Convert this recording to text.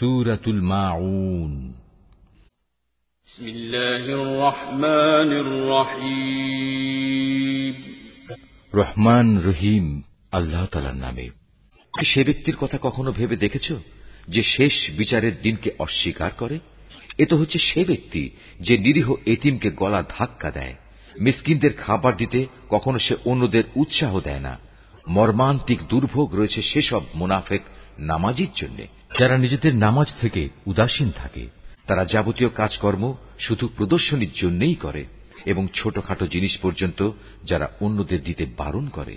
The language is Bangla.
সুরাতুল মাউন। রহমান রহিম। আল্লাহ তালার নামে। সে ব্যক্তির কথা কখনো ভেবে দেখেছ যে শেষ বিচারের দিনকে অস্বীকার করে? এ তো হচ্ছে সে ব্যক্তি যে নিরীহ এতিমকে গলা ধাক্কা দেয়। মিসকিনদের খাবার দিতে কখনো সে অন্যদের উৎসাহ দেয় না। মর্মান্তিক দুর্ভোগ রয়েছে সেসব মুনাফেক নামাজির জন্য। যারা নিজেদের নামাজ থেকে উদাসীন থাকে, তারা যাবতীয় কাজকর্ম শুধু প্রদর্শনীর জন্যই করে এবং ছোটখাটো জিনিস পর্যন্ত যারা অন্যদের দিতে বারণ করে।